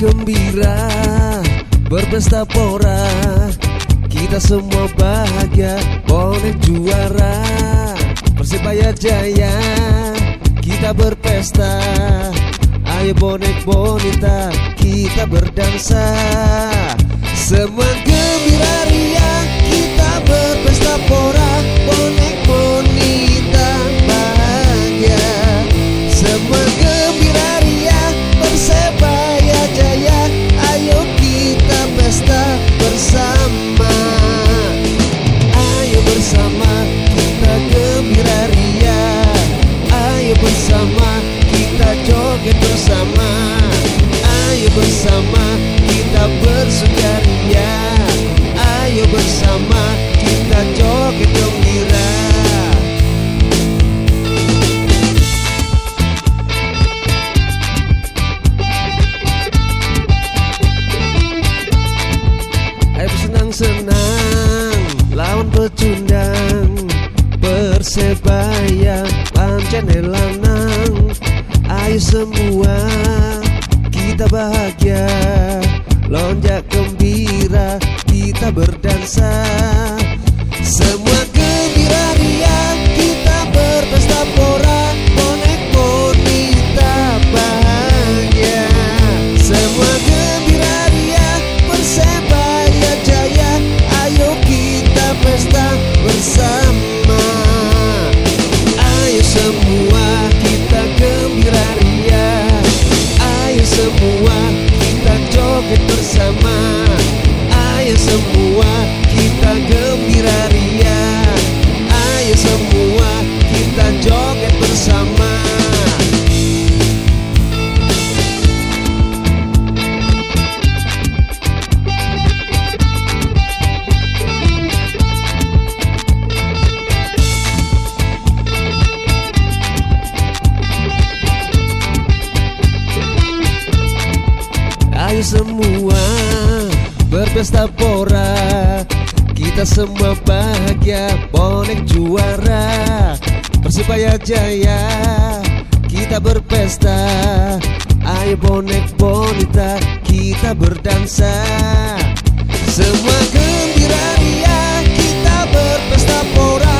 gembira Berpesta pora. Kita semua bahagia Bonek juara. Persebaya jaya Kita berpesta. Ayo bonek bonita Kita berdansa. Semua gembira bersama. Ayo bersama kita bersukaria Ayo bersama kita joget gembira. Ayo senang-senang lawan pecundang Persebaya pancen lanang Ayo semua kita bahagia. Lonjak gembira kita berdansa. Semua semua berpesta pora. Kita semua bahagia bonek juara. Persebaya jaya kita berpesta. Ayo bonek bonita kita berdansa. Semua gembira ria kita berpesta pora